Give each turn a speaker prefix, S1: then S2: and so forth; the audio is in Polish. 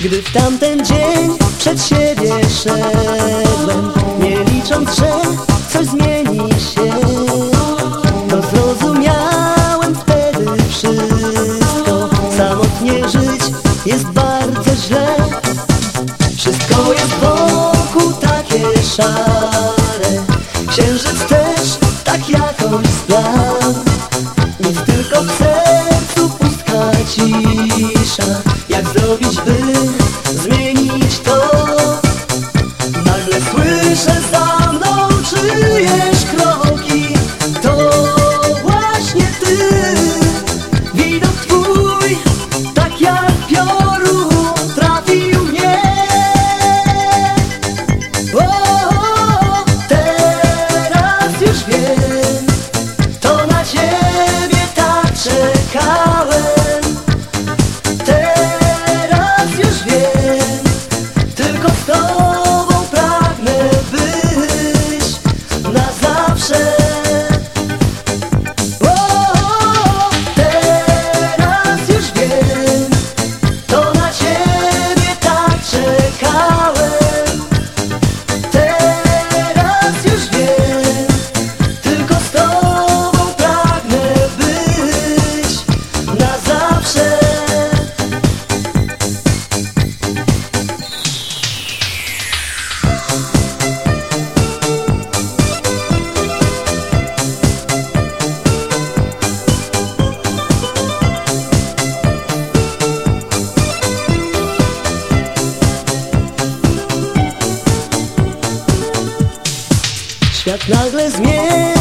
S1: Gdy w tamten dzień przed siebie szedłem Nie licząc, że coś zmieni się To zrozumiałem wtedy wszystko. Samotnie żyć jest bardzo źle. Wszystko jest wokół takie szare. Księżyc też tak jakoś splał Świat nagle zmienia.